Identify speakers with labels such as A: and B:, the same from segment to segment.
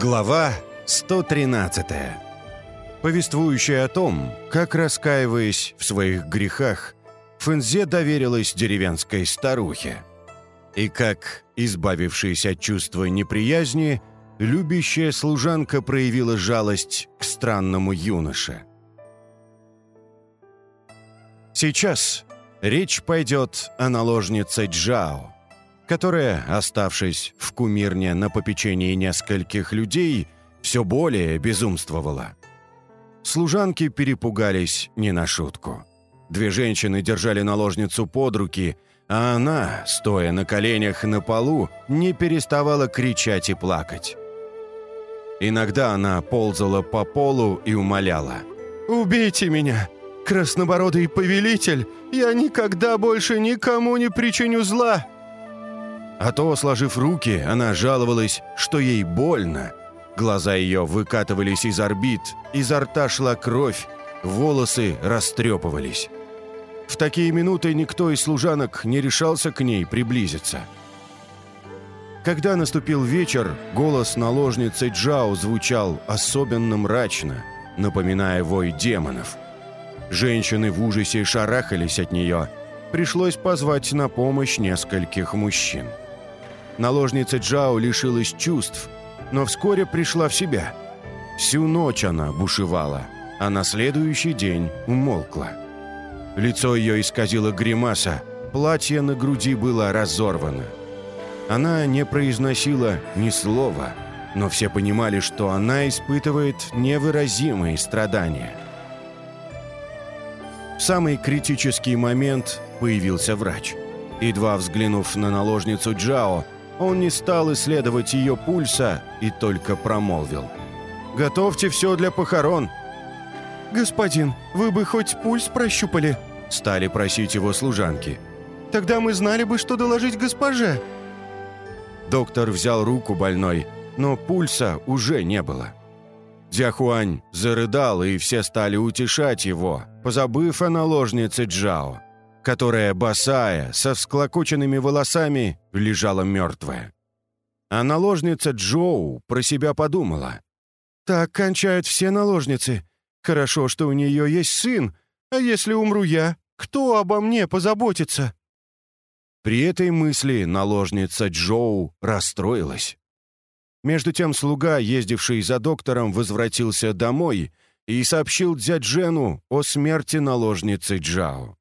A: Глава 113. Повествующая о том, как, раскаиваясь в своих грехах, Фэнзе доверилась деревенской старухе. И как, избавившись от чувства неприязни, любящая служанка проявила жалость к странному юноше. Сейчас речь пойдет о наложнице Джао, которая, оставшись в кумирне на попечении нескольких людей, все более безумствовала. Служанки перепугались не на шутку. Две женщины держали наложницу под руки, а она, стоя на коленях на полу, не переставала кричать и плакать. Иногда она ползала по полу и умоляла. «Убейте меня! Краснобородый повелитель! Я никогда больше никому не причиню зла!» А то, сложив руки, она жаловалась, что ей больно. Глаза ее выкатывались из орбит, изо рта шла кровь, волосы растрепывались. В такие минуты никто из служанок не решался к ней приблизиться. Когда наступил вечер, голос наложницы Джао звучал особенно мрачно, напоминая вой демонов. Женщины в ужасе шарахались от нее. Пришлось позвать на помощь нескольких мужчин. Наложница Джао лишилась чувств, но вскоре пришла в себя. Всю ночь она бушевала, а на следующий день умолкла. Лицо ее исказило гримаса, платье на груди было разорвано. Она не произносила ни слова, но все понимали, что она испытывает невыразимые страдания. В самый критический момент появился врач. Едва взглянув на наложницу Джао, он не стал исследовать ее пульса и только промолвил. «Готовьте все для похорон!» «Господин, вы бы хоть пульс прощупали?» Стали просить его служанки. «Тогда мы знали бы, что доложить госпоже!» Доктор взял руку больной, но пульса уже не было. Дзяхуань зарыдал, и все стали утешать его, позабыв о наложнице Джао которая, босая, со всклокоченными волосами, лежала мертвая. А наложница Джоу про себя подумала. «Так кончают все наложницы. Хорошо, что у нее есть сын, а если умру я, кто обо мне позаботится?» При этой мысли наложница Джоу расстроилась. Между тем слуга, ездивший за доктором, возвратился домой и сообщил дяджену о смерти наложницы Джао.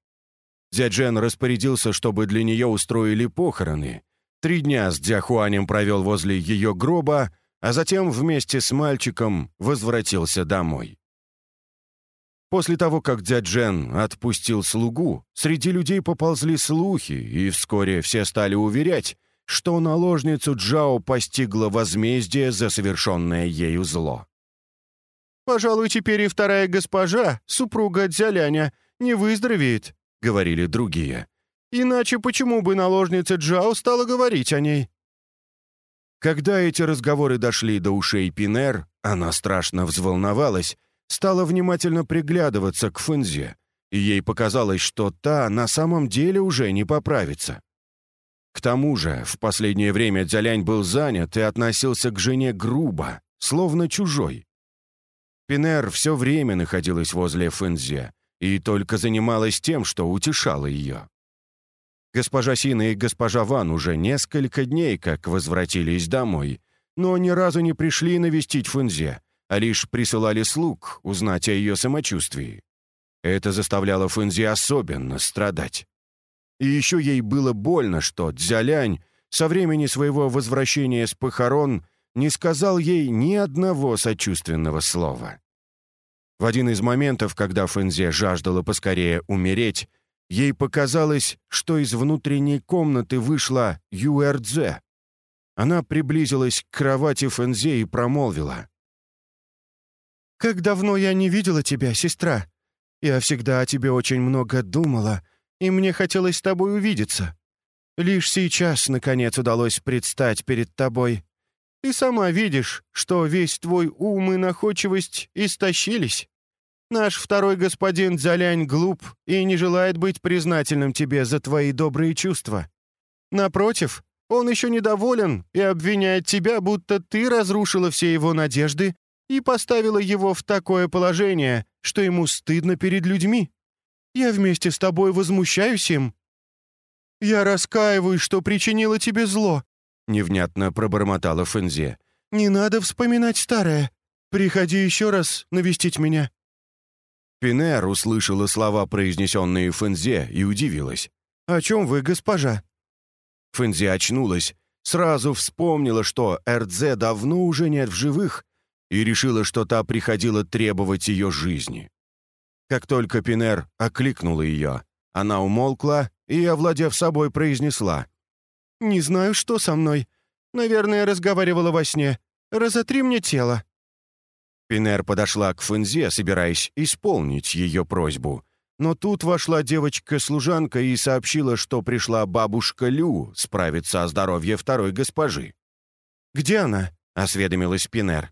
A: Дзяджен распорядился, чтобы для нее устроили похороны. Три дня с Дзяхуанем провел возле ее гроба, а затем вместе с мальчиком возвратился домой. После того, как Дзяджен отпустил слугу, среди людей поползли слухи, и вскоре все стали уверять, что наложницу Джао постигло возмездие за совершенное ею зло. «Пожалуй, теперь и вторая госпожа, супруга Дзяляня, не выздоровеет», — говорили другие. «Иначе почему бы наложница Джао стала говорить о ней?» Когда эти разговоры дошли до ушей Пинер, она страшно взволновалась, стала внимательно приглядываться к Фэнзе, и ей показалось, что та на самом деле уже не поправится. К тому же, в последнее время Дзялянь был занят и относился к жене грубо, словно чужой. Пинер все время находилась возле Фэнзе, и только занималась тем, что утешала ее. Госпожа Сина и госпожа Ван уже несколько дней как возвратились домой, но ни разу не пришли навестить Фунзе, а лишь присылали слуг узнать о ее самочувствии. Это заставляло Фунзе особенно страдать. И еще ей было больно, что Дзялянь со времени своего возвращения с похорон не сказал ей ни одного сочувственного слова. В один из моментов, когда Фэнзе жаждала поскорее умереть, ей показалось, что из внутренней комнаты вышла Юэрдзе. Она приблизилась к кровати Фэнзе и промолвила. «Как давно я не видела тебя, сестра. Я всегда о тебе очень много думала, и мне хотелось с тобой увидеться. Лишь сейчас, наконец, удалось предстать перед тобой. Ты сама видишь, что весь твой ум и находчивость истощились. Наш второй господин Дзялянь глуп и не желает быть признательным тебе за твои добрые чувства. Напротив, Он еще недоволен и обвиняет тебя, будто ты разрушила все его надежды и поставила его в такое положение, что ему стыдно перед людьми. Я вместе с тобой возмущаюсь им». «Я раскаиваюсь, что причинила тебе зло», — невнятно пробормотала Фэнзе. «Не надо вспоминать старое. Приходи еще раз навестить меня». Пинер услышала слова, произнесенные Фэнзе, и удивилась. «О чем вы, госпожа?» Фэнзи очнулась, сразу вспомнила, что Эрдзе давно уже нет в живых, и решила, что та приходила требовать ее жизни. Как только Пинер окликнула ее, она умолкла и, овладев собой, произнесла. «Не знаю, что со мной. Наверное, разговаривала во сне. Разотри мне тело». Пинер подошла к Фэнзе, собираясь исполнить ее просьбу, но тут вошла девочка-служанка и сообщила, что пришла бабушка Лю справиться о здоровье второй госпожи. «Где она?» — осведомилась Пинер.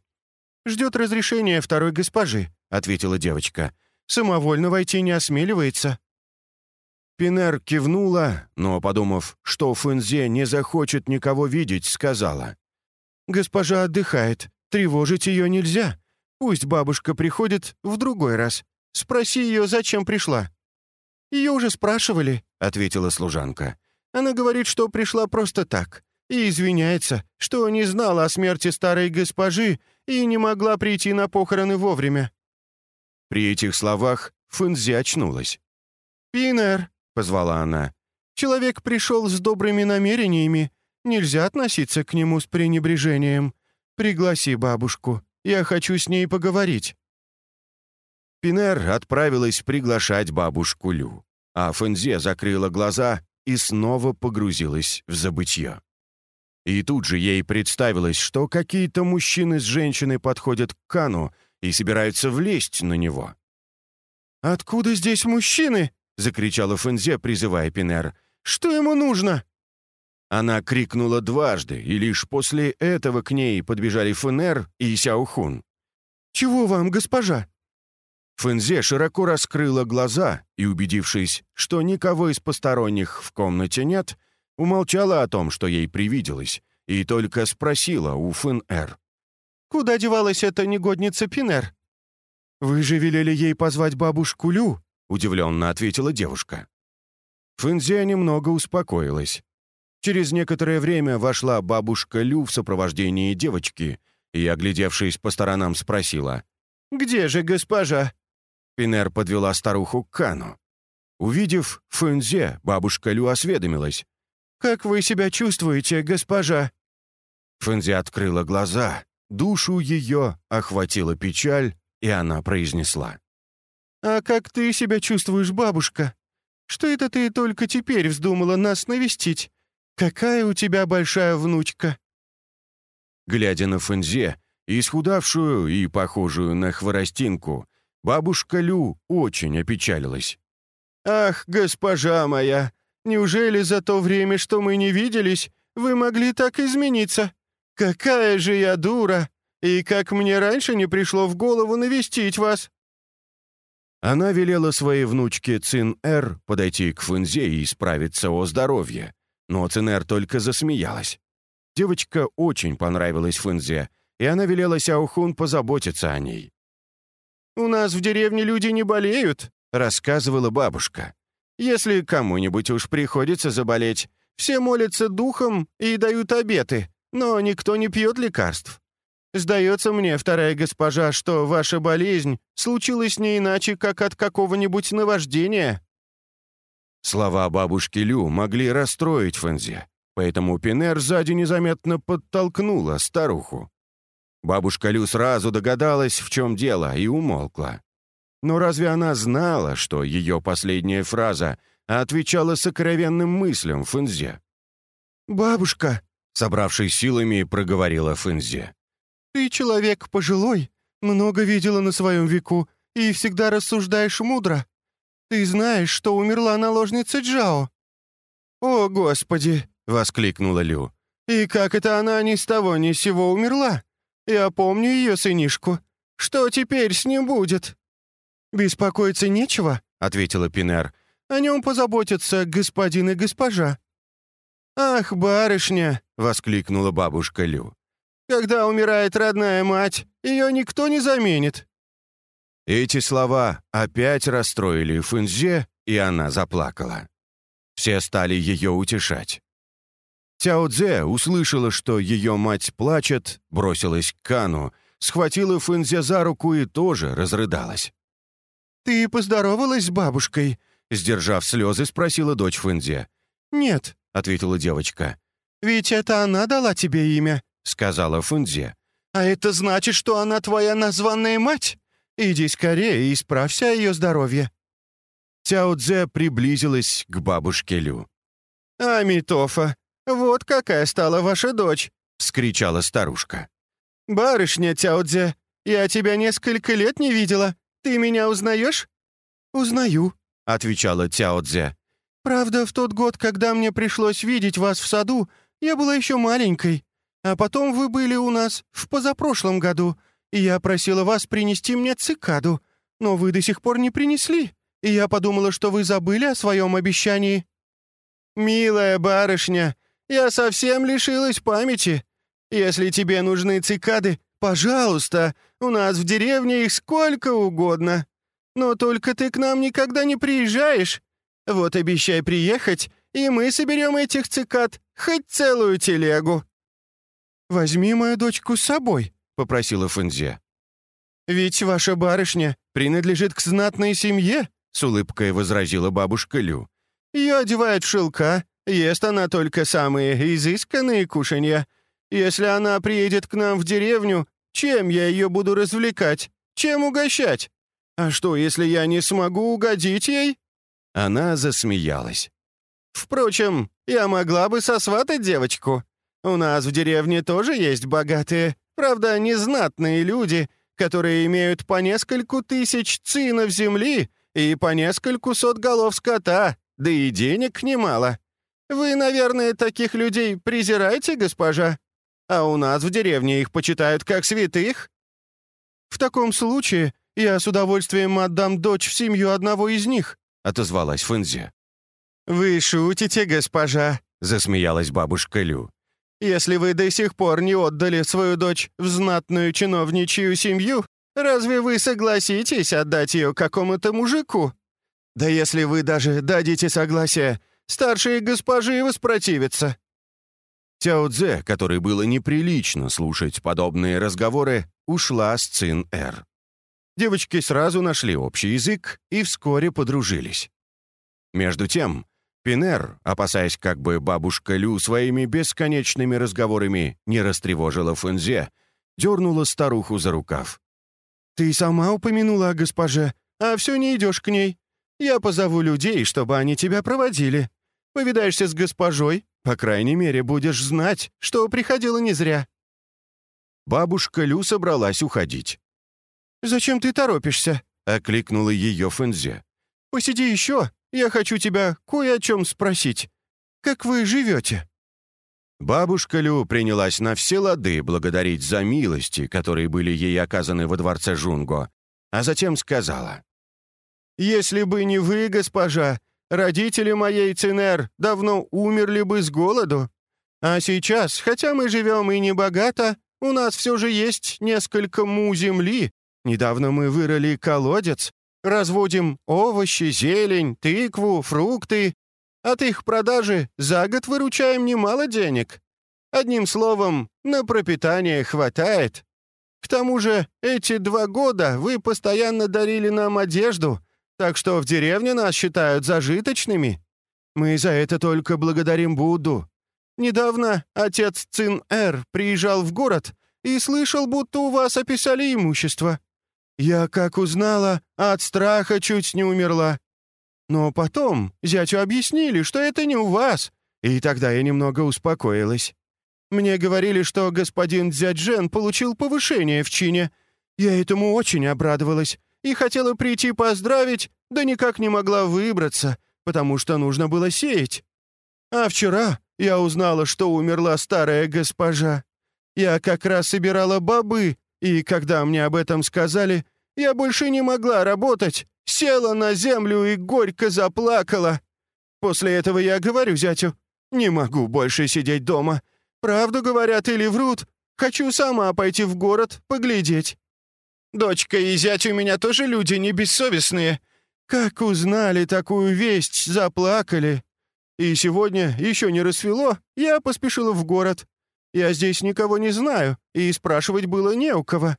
A: «Ждет разрешения второй госпожи», — ответила девочка. «Самовольно войти не осмеливается». Пинер кивнула, но, подумав, что Фэнзе не захочет никого видеть, сказала. «Госпожа отдыхает. Тревожить ее нельзя. Пусть бабушка приходит в другой раз. Спроси ее, зачем пришла». «Ее уже спрашивали», — ответила служанка. «Она говорит, что пришла просто так, и извиняется, что не знала о смерти старой госпожи и не могла прийти на похороны вовремя». При этих словах Фэнзи очнулась. «Пинер», — позвала она, — «человек пришел с добрыми намерениями. Нельзя относиться к нему с пренебрежением. Пригласи бабушку, я хочу с ней поговорить». Пинер отправилась приглашать бабушку Лю, а Фэнзе закрыла глаза и снова погрузилась в забытье. И тут же ей представилось, что какие-то мужчины с женщиной подходят к Кану и собираются влезть на него. «Откуда здесь мужчины?» — закричала Фэнзе, призывая Пинер. «Что ему нужно?» Она крикнула дважды, и лишь после этого к ней подбежали Фэнер и Сяохун. «Чего вам, госпожа?» Фэнзе широко раскрыла глаза и, убедившись, что никого из посторонних в комнате нет, умолчала о том, что ей привиделось, и только спросила у Фэн-Эр. «Куда девалась эта негодница Пинер?» «Вы же велели ей позвать бабушку Лю», — удивленно ответила девушка. Фэнзе немного успокоилась. Через некоторое время вошла бабушка Лю в сопровождении девочки и, оглядевшись по сторонам, спросила. «Где же госпожа?» Пинер подвела старуху к Кану. Увидев Фэнзе, бабушка Лю осведомилась. «Как вы себя чувствуете, госпожа?» Фэнзе открыла глаза, душу ее охватила печаль, и она произнесла. «А как ты себя чувствуешь, бабушка? Что это ты только теперь вздумала нас навестить? Какая у тебя большая внучка?» Глядя на Фэнзе, исхудавшую и похожую на хворостинку, Бабушка Лю очень опечалилась. «Ах, госпожа моя, неужели за то время, что мы не виделись, вы могли так измениться? Какая же я дура! И как мне раньше не пришло в голову навестить вас!» Она велела своей внучке Цин-Эр подойти к Фэнзе и справиться о здоровье, но Цин-Эр только засмеялась. Девочка очень понравилась Фэнзе, и она велела Сяохун позаботиться о ней. «У нас в деревне люди не болеют», — рассказывала бабушка. «Если кому-нибудь уж приходится заболеть, все молятся духом и дают обеты, но никто не пьет лекарств. Сдается мне, вторая госпожа, что ваша болезнь случилась не иначе, как от какого-нибудь наваждения». Слова бабушки Лю могли расстроить Фэнзе, поэтому Пинер сзади незаметно подтолкнула старуху. Бабушка Лю сразу догадалась, в чем дело, и умолкла. Но разве она знала, что ее последняя фраза отвечала сокровенным мыслям Фэнзе? «Бабушка», — собравшись силами, проговорила Фэнзе, «ты человек пожилой, много видела на своем веку и всегда рассуждаешь мудро. Ты знаешь, что умерла наложница Джао». «О, Господи!» — воскликнула Лю. «И как это она ни с того ни с сего умерла? Я помню ее сынишку. Что теперь с ним будет?» «Беспокоиться нечего», — ответила Пинер. «О нем позаботятся господин и госпожа». «Ах, барышня!» — воскликнула бабушка Лю. «Когда умирает родная мать, ее никто не заменит». Эти слова опять расстроили Фэнзе, и она заплакала. Все стали ее утешать. Тяо Цзэ услышала, что ее мать плачет, бросилась к Кану, схватила Фэнзе за руку и тоже разрыдалась. «Ты поздоровалась с бабушкой?» — сдержав слезы, спросила дочь Фэнзе. «Нет», — ответила девочка. «Ведь это она дала тебе имя», — сказала Фэнзе. «А это значит, что она твоя названная мать? Иди скорее и исправься ее здоровье». Тяо Цзэ приблизилась к бабушке Лю. «Амитофа, вот какая стала ваша дочь!» — вскричала старушка. «Барышня Тяо Цзэ, я тебя несколько лет не видела. Ты меня узнаешь?» «Узнаю», — отвечала Тяо Цзэ. «Правда, в тот год, когда мне пришлось видеть вас в саду, я была еще маленькой. А потом вы были у нас в позапрошлом году, и я просила вас принести мне цикаду, но вы до сих пор не принесли, и я подумала, что вы забыли о своем обещании». «Милая барышня, я совсем лишилась памяти. Если тебе нужны цикады, пожалуйста, у нас в деревне их сколько угодно. Но только ты к нам никогда не приезжаешь. Вот обещай приехать, и мы соберем этих цикад, хоть целую телегу». «Возьми мою дочку с собой», — попросила Фэнзе. «Ведь ваша барышня принадлежит к знатной семье», — с улыбкой возразила бабушка Лю. «Ее одевают в шелка, ест она только самые изысканные кушанья. Если она приедет к нам в деревню, чем я ее буду развлекать? Чем угощать? А что, если я не смогу угодить ей?» Она засмеялась. «Впрочем, я могла бы сосватать девочку. У нас в деревне тоже есть богатые, правда, незнатные люди, которые имеют по нескольку тысяч цинов земли и по нескольку сот голов скота, да и денег немало. Вы, наверное, таких людей презираете, госпожа? А у нас в деревне их почитают как святых. В таком случае я с удовольствием отдам дочь в семью одного из них, отозвалась Фэнзи. Вы шутите, госпожа, засмеялась бабушка Лю. Если вы до сих пор не отдали свою дочь в знатную чиновничью семью, разве вы согласитесь отдать ее какому-то мужику? Да если вы даже дадите согласие, старшие госпожи воспротивятся». Тяо Цзэ, которой было неприлично слушать подобные разговоры, ушла с Цин Эр. Девочки сразу нашли общий язык и вскоре подружились. Между тем, Пинер, опасаясь, как бы бабушка Лю своими бесконечными разговорами не растревожила Фэнзе, дернула старуху за рукав. «Ты сама упомянула о госпоже, а все не идешь к ней. Я позову людей, чтобы они тебя проводили. Повидаешься с госпожой, по крайней мере, будешь знать, что приходила не зря». Бабушка Лю собралась уходить. «Зачем ты торопишься?» — окликнула ее Фэнзе. «Посиди еще, я хочу тебя кое о чем спросить. Как вы живете?» Бабушка Лю принялась на все лады благодарить за милости, которые были ей оказаны во дворце Жунго, а затем сказала. «Если бы не вы, госпожа, родители моей Цинер давно умерли бы с голоду. А сейчас, хотя мы живем и не богато, у нас все же есть несколько му земли. Недавно мы вырыли колодец, Разводим овощи, зелень, тыкву, фрукты. От их продажи за год выручаем немало денег. Одним словом, на пропитание хватает. К тому же эти два года вы постоянно дарили нам одежду, так что в деревне нас считают зажиточными. Мы за это только благодарим Будду. Недавно отец Цин-Эр приезжал в город и слышал, будто у вас описали имущество. Я, как узнала, от страха чуть не умерла. Но потом зятю объяснили, что это не у вас, и тогда я немного успокоилась. Мне говорили, что господин Дзяджен получил повышение в чине. Я этому очень обрадовалась и хотела прийти поздравить, да никак не могла выбраться, потому что нужно было сеять. А вчера я узнала, что умерла старая госпожа. Я как раз собирала бобы, и когда мне об этом сказали, я больше не могла работать, села на землю и горько заплакала. После этого я говорю зятю,
B: «Не могу больше сидеть дома. Правду говорят или врут. Хочу сама пойти в город, поглядеть. Дочка и зять у меня тоже люди не бессовестные. Как узнали такую весть, заплакали. И сегодня еще не рассвело, я поспешила в город. Я здесь никого не знаю, и спрашивать было не у кого.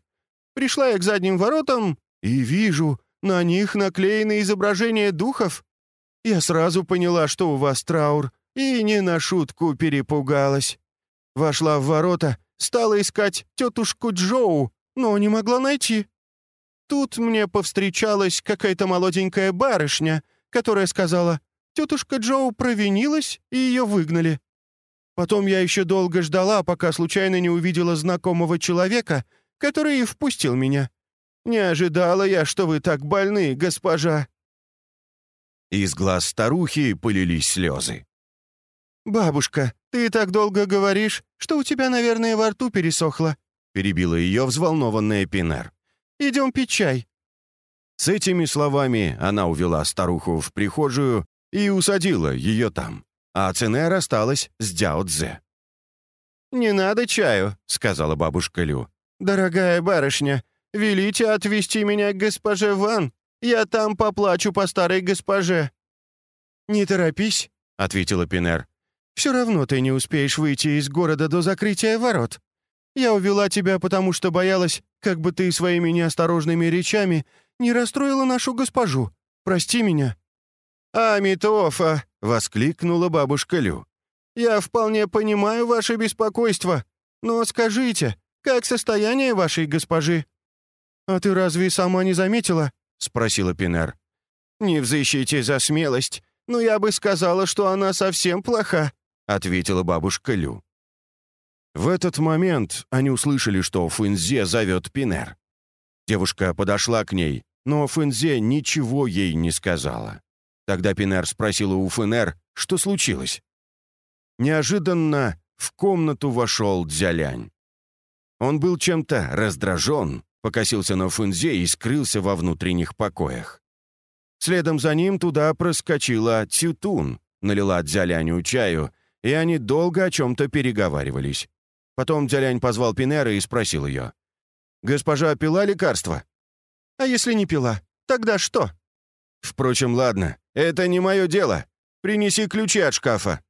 B: Пришла я к задним воротам и вижу, на них наклеены изображения духов. Я сразу поняла, что у вас траур, и не на шутку перепугалась. Вошла в ворота, стала искать тетушку Джоу, но не могла найти. Тут мне повстречалась какая-то молоденькая барышня, которая сказала, тетушка Джоу провинилась, и ее выгнали. Потом я еще долго ждала, пока случайно не увидела знакомого человека, который и впустил меня. Не ожидала я, что вы так больны, госпожа».
A: Из глаз старухи полились слезы.
B: «Бабушка, ты так долго говоришь, что у тебя, наверное, во рту пересохло», перебила ее взволнованная Пинер. «Идем пить чай».
A: С этими словами она увела старуху в прихожую и усадила ее там, а Цинер осталась с Дяо Цзэ.
B: «Не надо чаю», — сказала бабушка Лю. «Дорогая барышня, велите отвезти меня к госпоже Ван. Я там поплачу по старой госпоже». «Не торопись», — ответила Пинер. «Все равно ты не успеешь выйти из города до закрытия ворот. Я увела тебя, потому что боялась, как бы ты своими неосторожными речами не расстроила нашу госпожу. Прости меня». «Амитофа!» — воскликнула бабушка Лю. «Я вполне понимаю ваше беспокойство, но скажите, как состояние вашей госпожи?» «А ты разве сама не заметила?» — спросила Пинер. «Не взыщите за смелость, но я бы сказала, что она совсем плоха», — ответила бабушка Лю.
A: В этот момент они услышали, что Фэнзе зовет Пинер. Девушка подошла к ней, но Фэнзе ничего ей не сказала. Тогда Пинер спросила у Фэнер, что случилось. Неожиданно в комнату вошел Дзялянь. Он был чем-то раздражен, покосился на Фэнзе и скрылся во внутренних покоях. Следом за ним туда проскочила Цютун, налила Дзяляню чаю, и они долго о чем-то переговаривались. Потом Дзялянь позвал Пинера и спросил ее. «Госпожа пила лекарство?» «А если не пила, тогда что?» «Впрочем, ладно, это не мое дело. Принеси ключи от шкафа».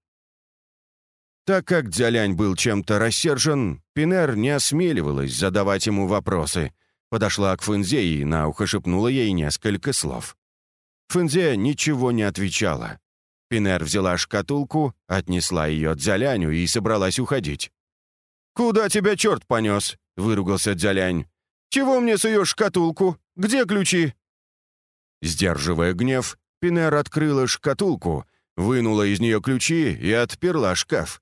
A: Так как Дзялянь был чем-то рассержен, Пинер не осмеливалась задавать ему вопросы. Подошла к Фэнзе и на ухо шепнула ей несколько слов. Фэнзе ничего не отвечала. Пинер взяла шкатулку, отнесла ее Дзяляню и собралась уходить. «Куда тебя черт понес?» — выругался Дзялянь. «Чего мне суешь шкатулку? Где ключи?» Сдерживая гнев, Пинер открыла шкатулку, вынула из нее ключи и отперла шкаф.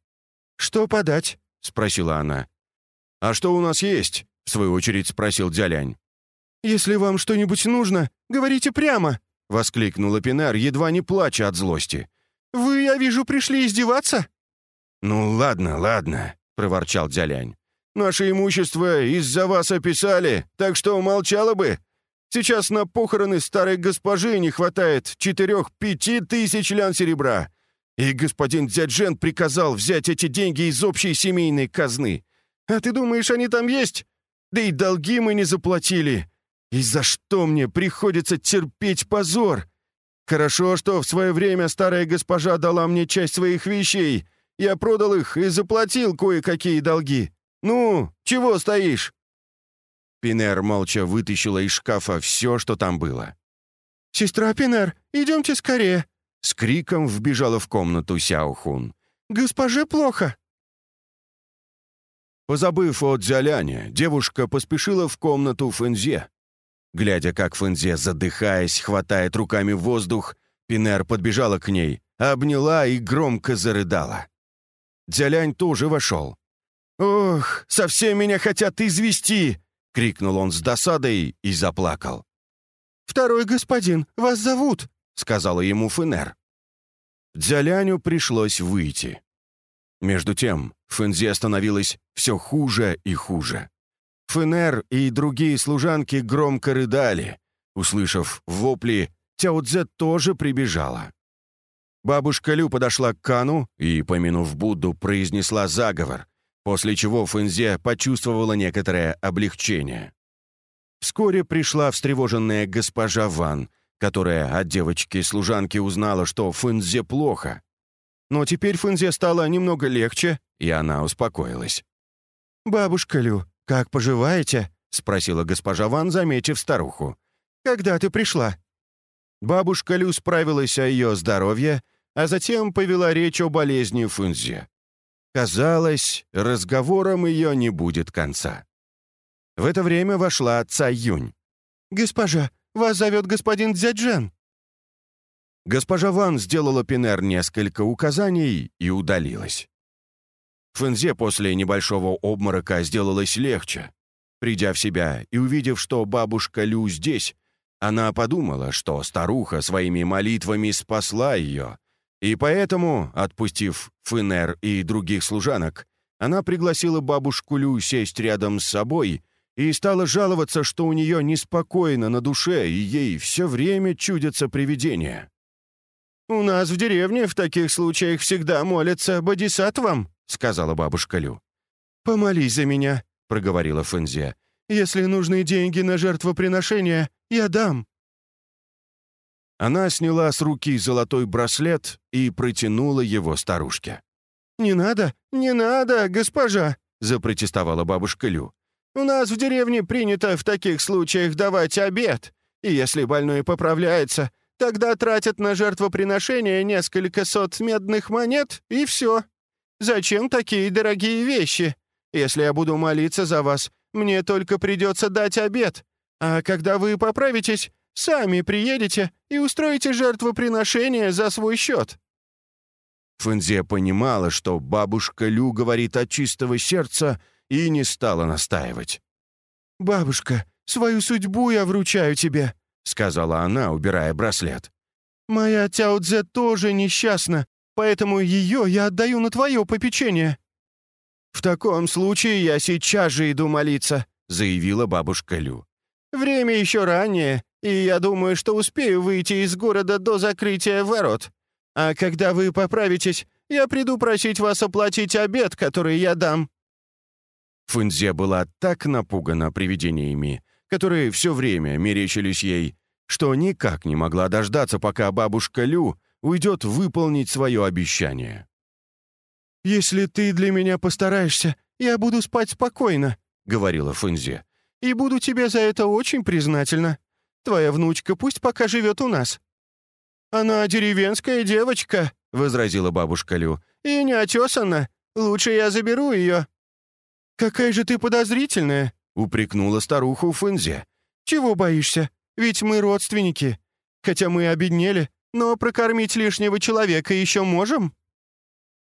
A: «Что подать?» — спросила она. «А что у нас есть?» — в свою очередь спросил Дзялянь. «Если вам что-нибудь нужно, говорите прямо!» — воскликнула Пинар, едва не плача от злости. «Вы, я вижу, пришли издеваться?» «Ну, ладно, ладно», — проворчал Дзялянь. «Наше имущество из-за вас описали, так что молчало бы. Сейчас на похороны старой госпожи не хватает четырех-пяти тысяч лян серебра. И господин Дзяджен приказал взять эти деньги из общей семейной казны. А ты думаешь, они там есть? Да и долги мы не заплатили. И за что мне приходится терпеть позор? Хорошо, что в свое время старая госпожа дала мне часть своих вещей. Я продал их и заплатил кое-какие долги. Ну, чего стоишь?» Пинер молча вытащила из шкафа все, что там было. «Сестра Пинер, идемте скорее!» С криком вбежала в комнату Сяохун. «Госпоже плохо!» Позабыв о Дзяляне, девушка поспешила в комнату Фэнзе. Глядя, как Фэнзе, задыхаясь, хватает руками воздух, Пинер подбежала к ней, обняла и громко зарыдала. Дзялянь тоже вошел. «Ох, совсем меня хотят извести!» — крикнул он с досадой и заплакал. «Второй господин, вас зовут!» — сказала ему Фенер. Дзяляню пришлось выйти. Между тем, Фэнзи становилось все хуже и хуже. Фенер и другие служанки громко рыдали. Услышав вопли, Тяо Цзэ тоже прибежала. Бабушка Лю подошла к Кану и, помянув Будду, произнесла заговор, после чего Фэнзе почувствовала некоторое облегчение. Вскоре пришла встревоженная госпожа Ван, которая от девочки-служанки узнала, что Фэнзе плохо. Но теперь Фэнзе стало немного легче, и она успокоилась.
B: «Бабушка Лю, как поживаете?» — спросила госпожа Ван, заметив старуху. «Когда ты пришла?»
A: Бабушка Лю справилась о ее здоровье, а затем повела речь о болезни Фунзе. Казалось, разговором ее не будет конца. В это время вошла Цай Юнь.
B: «Госпожа, вас зовет господин Дзяджен».
A: Госпожа Ван сделала Пинер несколько указаний и удалилась. Фэнзе после небольшого обморока сделалось легче. Придя в себя и увидев, что бабушка Лю здесь, она подумала, что старуха своими молитвами спасла ее, и поэтому, отпустив Фынер и других служанок, она пригласила бабушку Лю сесть рядом с собой и стала жаловаться, что у нее неспокойно на душе, и ей все время чудятся привидения.
B: «У нас в деревне в таких случаях всегда молятся бодисаттвам», — сказала бабушка Лю. «Помолись за меня», — проговорила Фэнзе. «Если нужны деньги на жертвоприношение, я дам».
A: Она сняла с руки золотой браслет и протянула его старушке.
B: «Не надо, не надо, госпожа!» — запротестовала бабушка Лю. «У нас в деревне принято в таких случаях давать обед, и если больной поправляется, тогда тратят на жертвоприношение несколько сот медных монет, и все. Зачем такие дорогие вещи? Если я буду молиться за вас, мне только придется дать обед. А когда вы поправитесь, сами приедете и устроите жертвоприношение за свой счет».
A: Фэнзе понимала, что бабушка Лю говорит от чистого сердца, и не стала настаивать.
B: «Бабушка, свою судьбу я вручаю тебе», — сказала она, убирая браслет. «Моя Тяо-Дзе тоже несчастна, поэтому ее я отдаю на твое попечение».
A: «В таком случае я сейчас же иду молиться», — заявила бабушка Лю.
B: «Время еще раннее, и я думаю, что успею выйти из города до закрытия ворот. А когда вы поправитесь, я приду просить вас оплатить обед, который я дам».
A: Фунзе была так напугана привидениями, которые все время мерещились ей, что никак не могла дождаться, пока бабушка Лю уйдет выполнить свое обещание.
B: «Если ты для меня постараешься, я буду спать спокойно», — говорила Фунзе, «и буду тебе за это очень признательна. Твоя внучка пусть пока живет у нас». «Она деревенская девочка», — возразила бабушка Лю, «и не отесана. Лучше я заберу ее». «Какая же ты подозрительная», — упрекнула старуху Фунзе. «Чего боишься? Ведь мы родственники. Хотя мы обеднели, но прокормить лишнего человека еще можем?»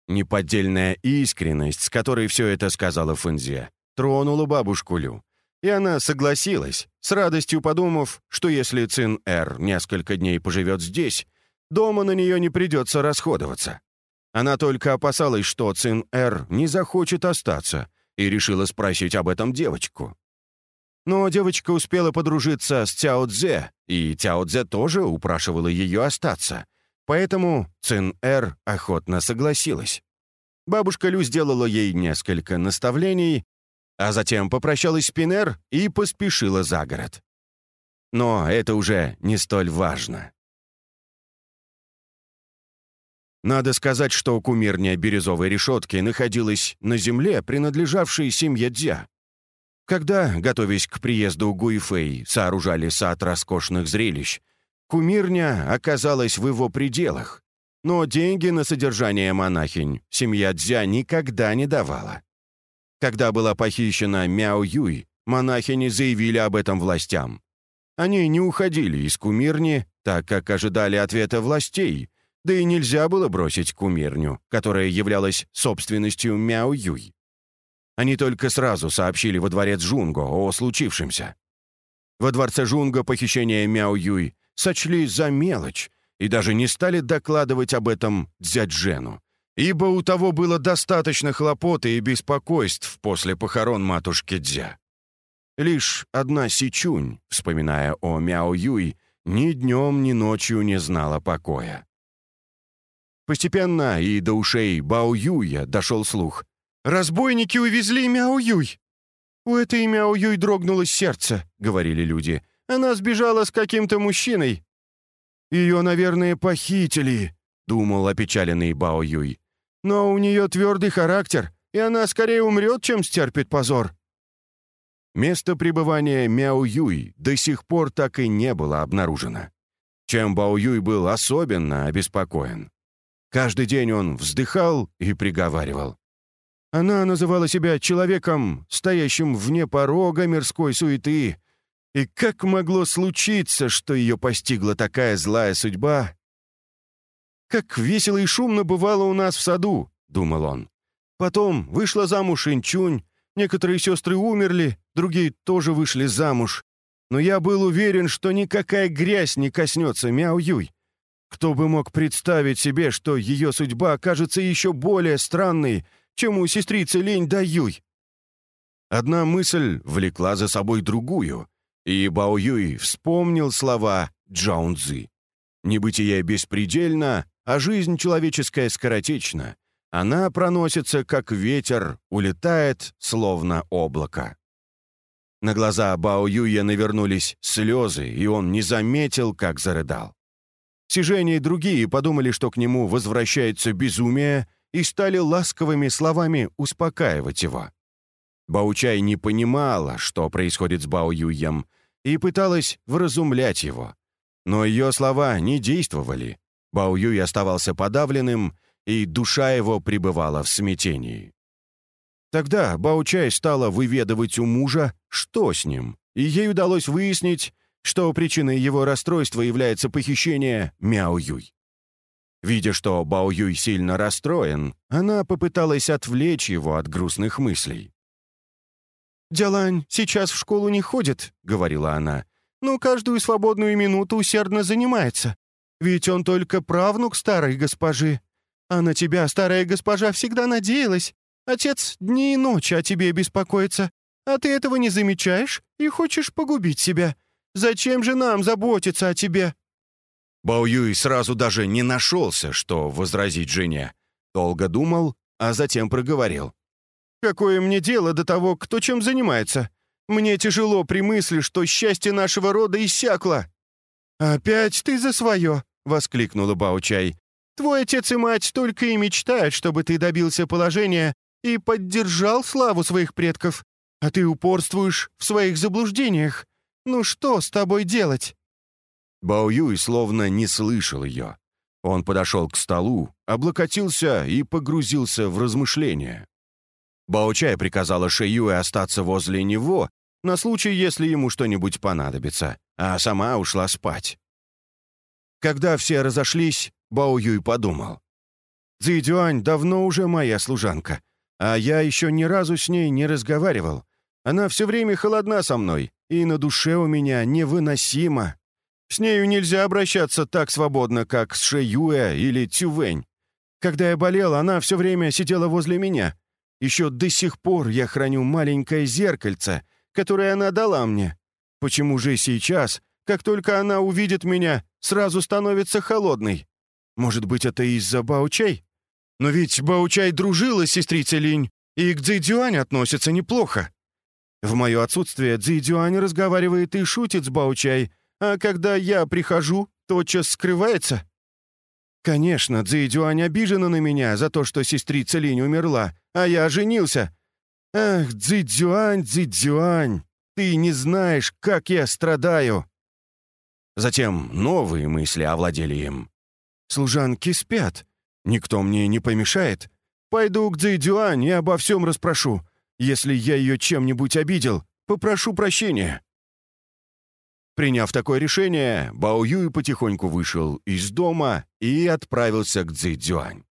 A: Неподдельная искренность, с которой все это сказала Фэнзе, тронула бабушку Лю. И она согласилась, с радостью подумав, что если Цин-Эр несколько дней поживет здесь, дома на нее не придется расходоваться. Она только опасалась, что Цин-Эр не захочет остаться, и решила спросить об этом девочку. Но девочка успела подружиться с Цяо Цзэ, и Цяо Цзэ тоже упрашивала ее остаться. Поэтому Цин-Эр охотно согласилась. Бабушка Лю сделала ей несколько наставлений, а затем попрощалась с Пинер и поспешила за город. Но это уже не столь важно. Надо сказать, что кумирня бирюзовой решетки находилась на земле, принадлежавшей семье Дзя. Когда, готовясь к приезду Гуйфэй, сооружали сад роскошных зрелищ, кумирня оказалась в его пределах, но деньги на содержание монахинь семья Дзя никогда не давала. Когда была похищена Мяо Юй, монахини заявили об этом властям. Они не уходили из кумирни, так как ожидали ответа властей, да и нельзя было бросить кумирню, которая являлась собственностью Мяо Юй. Они только сразу сообщили во дворец Жунго о случившемся. Во дворце Жунго похищение Мяо Юй сочли за мелочь и даже не стали докладывать об этом Дзяджену, ибо у того было достаточно хлопот и беспокойств после похорон матушки Дзя. Лишь одна Сичунь, вспоминая о Мяо Юй, ни днем, ни ночью не знала покоя. Постепенно и до ушей Бао Юя дошел слух.
B: «Разбойники увезли Мяо Юй!» «У этой Мяо Юй дрогнуло сердце», — говорили люди. «Она сбежала с каким-то мужчиной».
A: «Ее, наверное, похитили», — думал опечаленный Бао Юй. «Но у нее твердый характер, и она скорее умрет, чем стерпит позор». Место пребывания Мяо Юй до сих пор так и не было обнаружено. Чем Бао Юй был особенно обеспокоен. Каждый день он вздыхал и приговаривал. Она называла себя человеком, стоящим вне порога мирской суеты. И как могло случиться, что ее постигла такая злая судьба? «Как весело и шумно бывало у нас в саду», — думал он. Потом вышла замуж Инчунь, некоторые сестры умерли, другие тоже вышли замуж. Но я был уверен, что никакая грязь не коснется Мяо Юй. Кто бы мог представить себе, что ее судьба окажется еще более странной, чем у сестрицы Лень да Юй? Одна мысль влекла за собой другую, и Бао Юй вспомнил слова Джаун Цзы. «Небытие беспредельно, а жизнь человеческая скоротечна. Она проносится, как ветер, улетает, словно облако». На глаза Бао Юя навернулись слезы, и он не заметил, как зарыдал. Сижение и другие подумали, что к нему возвращается безумие, и стали ласковыми словами успокаивать его. Баучай не понимала, что происходит с Бао Юем, и пыталась вразумлять его. Но ее слова не действовали. Бао Юй оставался подавленным, и душа его пребывала в смятении. Тогда Баучай стала выведывать у мужа, что с ним, и ей удалось выяснить, что причиной его расстройства является похищение Мяо Юй. Видя, что Бао Юй сильно расстроен, она попыталась отвлечь его от грустных мыслей.
B: «Дялань сейчас в школу не ходит», — говорила она, «но каждую свободную минуту усердно занимается. Ведь он только правнук старой госпожи. А на тебя старая госпожа всегда надеялась. Отец дни и ночи о тебе беспокоится, а ты этого не замечаешь и хочешь погубить себя. Зачем же нам заботиться о тебе?»
A: Бао Юй сразу даже не нашелся, что возразить жене. Долго думал, а затем проговорил.
B: «Какое мне дело до того, кто чем занимается? Мне тяжело при мысли, что счастье нашего рода иссякло». «Опять ты за свое!» — воскликнула Бао Чай. «Твой отец и мать только и мечтают, чтобы ты добился положения и поддержал славу своих предков, а ты упорствуешь в своих заблуждениях. «Ну что с тобой делать?»
A: Бао Юй словно не слышал ее. Он подошел к столу, облокотился и погрузился в размышления. Бао Чай приказала Шэюэ остаться возле него на случай, если ему что-нибудь понадобится, а сама ушла спать. Когда все разошлись, Бао Юй подумал. «Цзидюань давно уже моя служанка, а я еще ни разу с ней не разговаривал. Она все время холодна со мной, и на душе у меня невыносимо. С нею нельзя обращаться так свободно, как с Шеюэ или Цювэнь. Когда я болел, она все время сидела возле меня. Еще до сих пор я храню маленькое зеркальце, которое она дала мне. Почему же сейчас, как только она увидит меня, сразу становится холодной? Может быть, это из-за Баучай? Но ведь Баучай дружила с сестрицей Линь, и к Цзэдюань относится неплохо. В мое отсутствие Цзи разговаривает и шутит с Баучай, а когда я прихожу, тотчас скрывается. Конечно, Цзи обижена на меня за то, что сестрица Линь умерла, а я женился. Ах, Цзи Цзи Дюань, ты не знаешь, как я страдаю. Затем новые мысли овладели им. Служанки спят. Никто мне не помешает. Пойду к Цзи Дюань и обо всем расспрошу. Если я ее чем-нибудь обидел, попрошу прощения». Приняв такое решение, Бао Юй потихоньку вышел из дома и отправился к Цзэцзюань.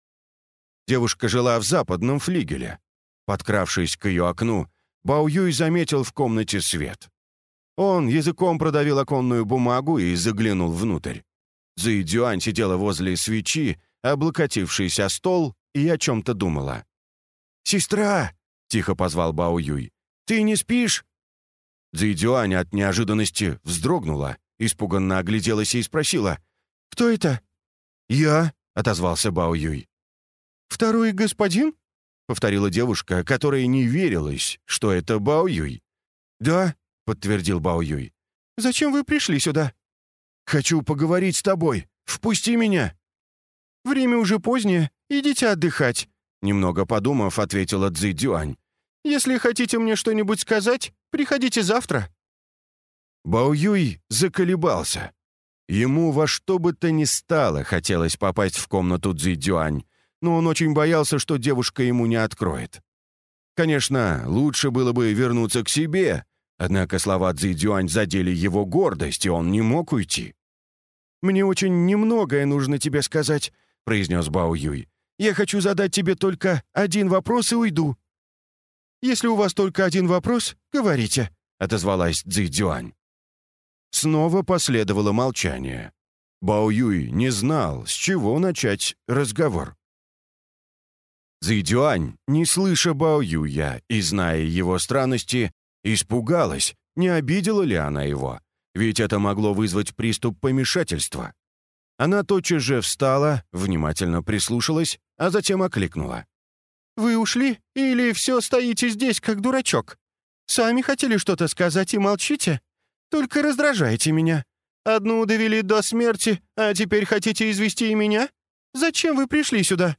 A: Девушка жила в западном флигеле. Подкравшись к ее окну, Бао Юй заметил в комнате свет. Он языком продавил оконную бумагу и заглянул внутрь. Цзэцзюань сидела возле свечи, облокотившись стол, и о чем-то думала. «Сестра!» тихо позвал Бао Юй. «Ты не спишь?» Цзэйдюань от неожиданности вздрогнула, испуганно огляделась и спросила. «Кто это?» «Я», — отозвался Бао Юй.
B: «Второй господин?»
A: — повторила девушка, которая не верилась, что это Бао Юй.
B: «Да», —
A: подтвердил Бао Юй.
B: «Зачем вы пришли сюда?»
A: «Хочу поговорить с тобой. Впусти меня».
B: «Время уже позднее. Идите отдыхать», —
A: немного подумав, ответила Цзи Дюань.
B: «Если хотите мне что-нибудь сказать, приходите завтра».
A: Бао Юй заколебался. Ему во что бы то ни стало хотелось попасть в комнату Цзи Дюань, но он очень боялся, что девушка ему не откроет. Конечно, лучше было бы вернуться к себе, однако слова Цзи Дюань задели его гордость, и он не мог уйти.
B: «Мне очень немногое нужно тебе сказать», — произнес Бао Юй. «Я хочу задать тебе только один вопрос и уйду». «Если у вас только один вопрос, говорите», — отозвалась Цзи Дюань.
A: Снова последовало молчание. Бао Юй не знал, с чего начать разговор. Цзэдюань, не слыша Бао Юя и зная его странности, испугалась, не обидела ли она его, ведь это могло вызвать приступ помешательства. Она тотчас же встала, внимательно прислушалась, а затем окликнула.
B: «Вы ушли или все стоите здесь, как дурачок? Сами хотели что-то сказать и молчите?» Только раздражаете меня. Одну довели до смерти, а теперь хотите извести и меня? Зачем вы пришли сюда?»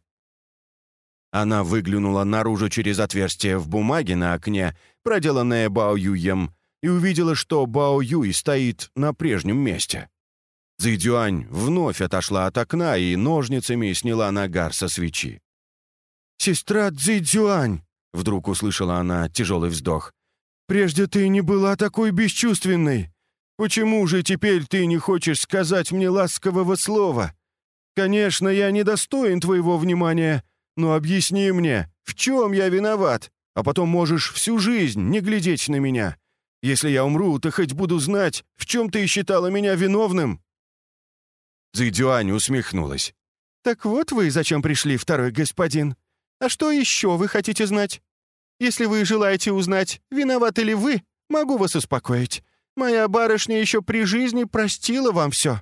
A: Она выглянула наружу через отверстие в бумаге на окне, проделанное Бао Юем, и увидела, что Бао Юй стоит на прежнем месте. Цзэдюань вновь отошла от окна и ножницами сняла нагар со свечи.
B: «Сестра Цзэдюань!» — вдруг услышала она тяжелый вздох. Прежде ты не была такой бесчувственной. Почему же теперь ты не хочешь сказать мне ласкового слова? Конечно, я недостоин твоего внимания, но объясни мне, в чем я виноват, а потом можешь всю жизнь не глядеть на меня. Если я умру, то хоть буду знать, в чем ты считала меня виновным».
A: Цзэдюань усмехнулась.
B: «Так вот вы зачем пришли, второй господин. А что еще вы хотите знать? Если вы желаете узнать, виноваты ли вы, могу вас успокоить. Моя барышня еще при жизни простила вам все.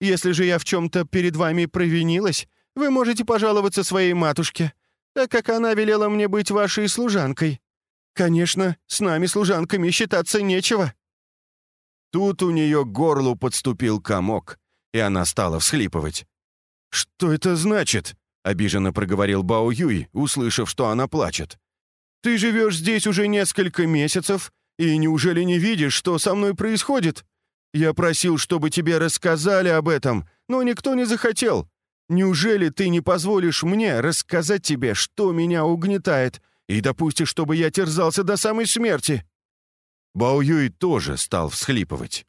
B: Если же я в чем-то перед вами провинилась, вы можете пожаловаться своей матушке, так как она велела мне быть вашей служанкой. Конечно, с нами, служанками, считаться нечего».
A: Тут у нее к горлу подступил комок, и она стала всхлипывать.
B: «Что это значит?» — обиженно проговорил Бао Юй, услышав, что она плачет. Ты живешь здесь уже несколько месяцев, и неужели не видишь, что со мной происходит? Я просил, чтобы тебе рассказали об этом, но никто не захотел. Неужели ты не позволишь мне рассказать тебе, что меня угнетает, и допустишь, чтобы я терзался до самой смерти?»
A: Бао Юй тоже стал всхлипывать.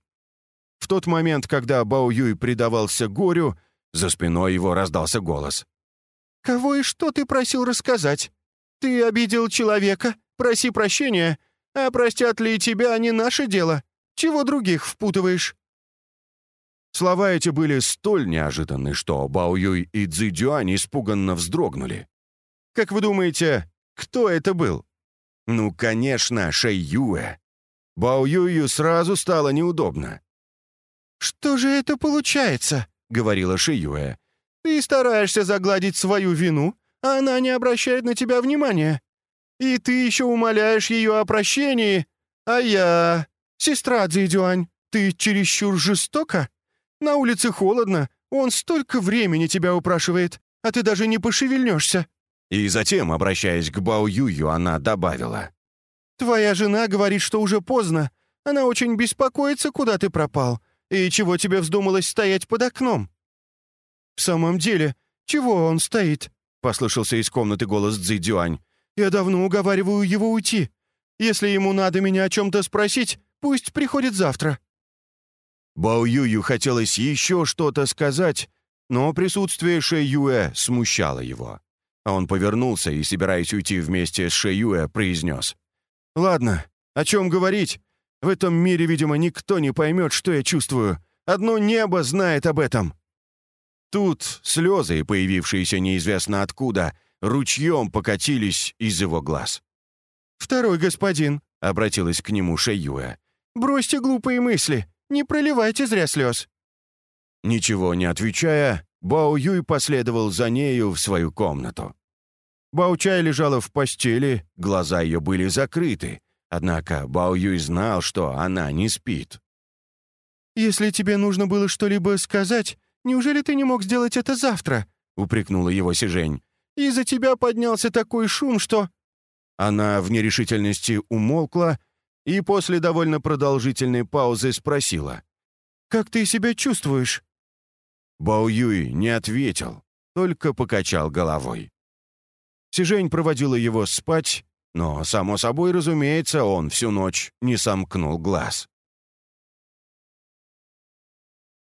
A: В тот момент, когда Бао Юй предавался горю, за спиной его раздался голос.
B: «Кого и что ты просил рассказать? Ты обидел человека, проси прощения, а простят ли тебя не наше дело? Чего других впутываешь?»
A: Слова эти были столь неожиданны, что Бао Юй и Цзи Дюань испуганно вздрогнули. Как вы думаете, кто это был? Ну, конечно, Шэй Юэ. Бао Юю сразу стало неудобно.
B: «Что же это получается?» — говорила Шэй Юэ. «Ты стараешься загладить свою вину, а она не обращает на тебя внимания. И ты еще умоляешь ее о прощении, а я... Сестра Цзэдюань, ты чересчур жестока? На улице холодно, он столько времени тебя упрашивает, а ты даже не пошевельнешься».
A: И затем, обращаясь к Бао Юю, она добавила.
B: «Твоя жена говорит, что уже поздно. Она очень беспокоится, куда ты пропал, и чего тебе вздумалось стоять под окном». «В самом деле, чего он стоит? — послышался из комнаты голос Цзэдюань. «Я давно уговариваю его уйти. Если ему надо меня о чем-то спросить, пусть приходит завтра».
A: Бао Юю хотелось еще что-то сказать, но присутствие Ше смущало его. А он повернулся и, собираясь уйти вместе с Ше произнес.
B: «Ладно, о чем говорить? В этом мире, видимо, никто не поймет, что я чувствую. Одно небо знает об этом».
A: Тут слезы, появившиеся неизвестно откуда, ручьем покатились из его глаз.
B: «Второй господин», — обратилась к нему Шэйюэ, — «бросьте глупые мысли, не проливайте зря слез».
A: Ничего не отвечая, Бао Юй последовал за нею в свою комнату. Бао Чай лежала в постели, глаза ее были закрыты, однако Бао Юй знал, что она не спит.
B: «Если тебе нужно было что-либо сказать, неужели ты не мог сделать это завтра?» — упрекнула его Сижень. «Из-за тебя поднялся такой шум, что...»
A: Она в нерешительности умолкла и после довольно продолжительной паузы спросила.
B: «Как ты себя чувствуешь?»
A: Бао Юй не ответил, только покачал головой. Сижень проводила его спать, но, само собой, разумеется, он всю ночь не сомкнул глаз.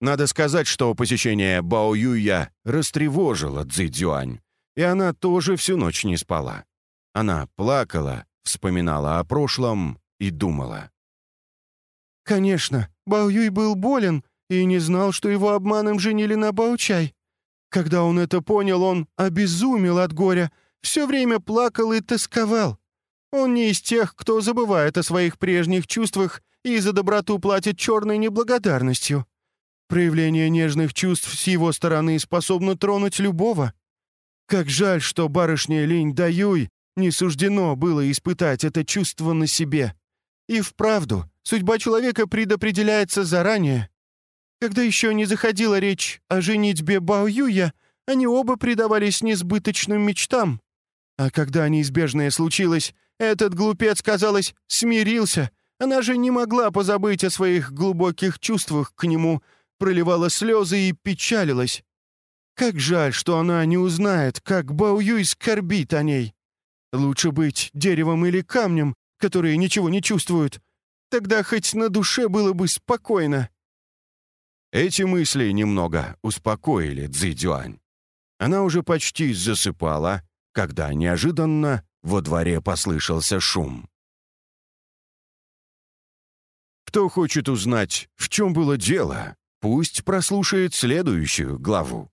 A: Надо сказать, что посещение Бао Юя растревожило Цзи Цзюань, и она тоже всю ночь не спала. Она плакала, вспоминала о прошлом и думала.
B: «Конечно, Бао Юй был болен и не знал, что его обманом женили на Баучай. Когда он это понял, он обезумел от горя, все время плакал и тосковал. Он не из тех, кто забывает о своих прежних чувствах и за доброту платит черной неблагодарностью. Проявление нежных чувств с его стороны способно тронуть любого. Как жаль, что барышне Линь Даюй не суждено было испытать это чувство на себе. И вправду, судьба человека предопределяется заранее. Когда еще не заходила речь о женитьбе Бао Юя, они оба предавались несбыточным мечтам. А когда неизбежное случилось, этот глупец, казалось, смирился. Она же не могла позабыть о своих глубоких чувствах к нему — проливала слезы и печалилась. Как жаль, что она не узнает, как Бао Юй скорбит о ней. Лучше быть деревом или камнем, которые ничего не чувствуют. Тогда хоть на душе было бы спокойно.
A: Эти мысли немного успокоили Цзи Дюань. Она уже почти засыпала, когда неожиданно во дворе послышался шум. Кто хочет узнать, в чем было дело, Пусть прослушает следующую главу.